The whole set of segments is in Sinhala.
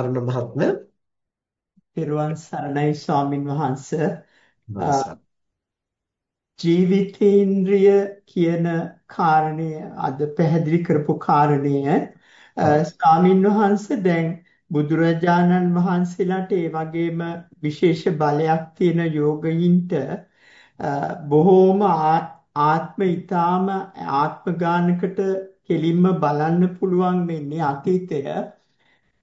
අරුණ මහත්මයා පෙරවන් සරණයි ස්වාමින් වහන්සේ. ජීවිතේන්ද්‍රිය කියන කාරණය අද පැහැදිලි කරපු කාරණය. ස්වාමින් වහන්සේ දැන් බුදුරජාණන් වහන්සේලාට ඒ වගේම විශේෂ බලයක් තියෙන යෝගයින්ට බොහෝම ආත්ම ඊ타ම ආත්ම ගානකට කෙලින්ම බලන්න පුළුවන් වෙන්නේ අතීතය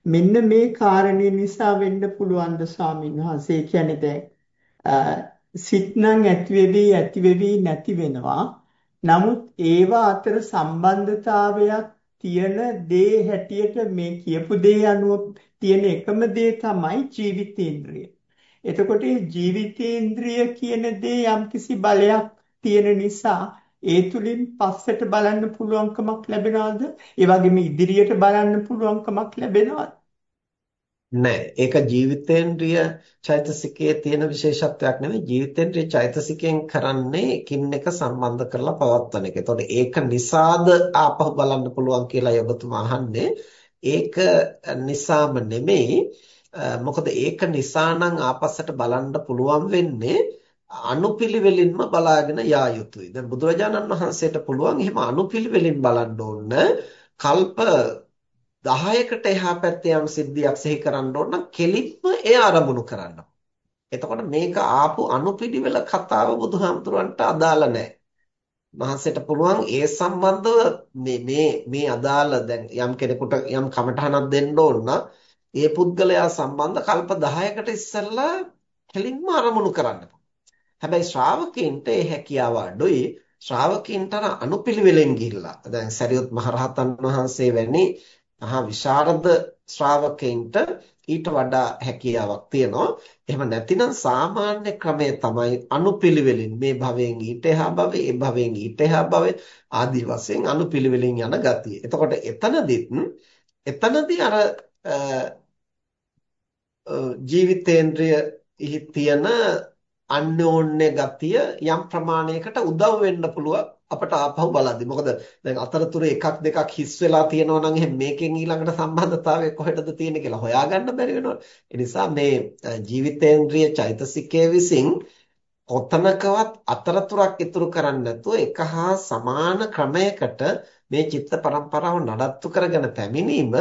මෙන්න මේ කාරණේ නිසා වෙන්න පුළුවන් ද ස්වාමීන් වහන්සේ කියන්නේ දැන් සිත්නම් ඇති වෙවි ඇති වෙවි නැති වෙනවා නමුත් ඒවා අතර සම්බන්ධතාවයක් තියෙන දේ හැටියට මේ කියපු දේ අනුව තියෙන එකම දේ තමයි ජීවිතේන්ද්‍රය. එතකොට ජීවිතේන්ද්‍රය කියන දේ යම්කිසි බලයක් තියෙන නිසා ඒ තුලින් පස්සට බලන්න පුළුවන්කමක් ලැබෙනවද? ඒ වගේම ඉදිරියට බලන්න පුළුවන්කමක් ලැබෙනවද? නෑ ඒක ජීවිතේන්ද්‍රිය චෛතසිකයේ තියෙන විශේෂත්වයක් නෙවෙයි ජීවිතේන්ද්‍රිය චෛතසිකයෙන් කරන්නේ එකින් එක සම්බන්ධ කරලා පවත්වන එක. එතකොට ඒක නිසාද ආපහු බලන්න පුළුවන් කියලා යොබතුමා අහන්නේ. ඒක නිසාම නෙමෙයි. මොකද ඒක නිසා නම් ආපස්සට බලන්න පුළුවන් වෙන්නේ අනුපිළිවෙලින්ම බලාගෙන යා යුතුයි. දැන් බුදුරජාණන් වහන්සේට පුළුවන් එහෙම අනුපිළිවෙලින් බලන්න ඕන කල්ප 10කට එහා පැත්තේ යම් සිද්ධියක් සිහි කරන්න ඕන නම් කෙලින්ම එය ආරමුණු කරන්න. එතකොට මේක ආපු අනුපිළිවෙල කතාව බුදුහාමුදුරන්ට අදාළ නැහැ. මහසෙට පුළුවන් ඒ සම්බන්ධව මේ මේ මේ අදාළ දැන් යම් කෙනෙකුට යම් කමටහනක් දෙන්න ඕන නම් ඒ පුද්ගලයා සම්බන්ධ කල්ප 10කට ඉස්සෙල්ලා කෙලින්ම ආරමුණු කරන්න. හැබැයි ශ්‍රාවකයන්ට ඒ හැකියාව අඩුයි. ශ්‍රාවකයන්ට අනුපිළිවෙලෙන් ගිහිල්ලා දැන් සරියුත් මහරහතන් වහන්සේ වැනි මහා විශාරද ශ්‍රාවකෙන්ට ඊට වඩා හැකියාවක් තියෙනවා. එහෙම නැතිනම් සාමාන්‍ය ක්‍රමය තමයි අනුපිළිවෙලින් මේ භවයෙන් ඊට එහා භවෙ, ඒ භවයෙන් ඊට එහා භවෙ ආදී වශයෙන් අනුපිළිවෙලින් යන ගතිය. එතකොට එතනදිත් එතනදී අර ජීවිතේන්ද්‍රය තියෙන අන්‍යෝන්‍ය ගතිය යම් ප්‍රමාණයකට උදව් වෙන්න පුළුවන් අපට ආපහු බලද්දි. මොකද දැන් අතරතුරේ එකක් දෙකක් හිස් වෙලා තියෙනවා නම් එහෙනම් මේකෙන් ඊළඟට සම්බන්ධතාවය කොහෙටද තියෙන්නේ කියලා හොයාගන්න බැරි වෙනවා. ඒ නිසා මේ ජීවිතේන්ද්‍රිය චෛතසිකයේ විසින් කොතනකවත් අතරතුරක් ඉතුරු කරන්නේ නැතුව එක හා සමාන ක්‍රමයකට මේ චිත්ත පරම්පරාව නඩත්තු කරගෙන පැමිණීම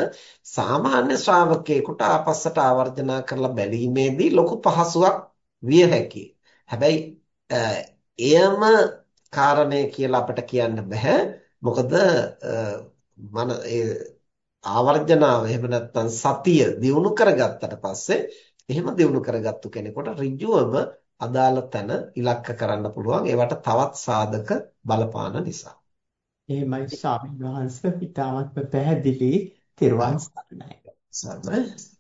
සාමාන්‍ය ශ්‍රාවකයෙකුට ආපස්සට ආවර්ජනා කරලා බැලීමේදී ලොකු පහසුවක් විය හැකියි. හැබැයි එයම කාරණය කියලා අපිට කියන්න බෑ. මොකද මන ඒ ආවර්ජනාව එහෙම නැත්නම් සතිය දියුණු කරගත්තට පස්සේ එහෙම දියුණු කරගත්තු කෙනෙකුට ඍජුවම අදාළ තැන ඉලක්ක කරන්න පුළුවන් ඒවට තවත් සාධක බලපාන නිසා. එහෙමයි ස්වාමීන් වහන්සේ පිටාත්ම පැහැදිලි තිරුවන් සරණයි. සරණයි.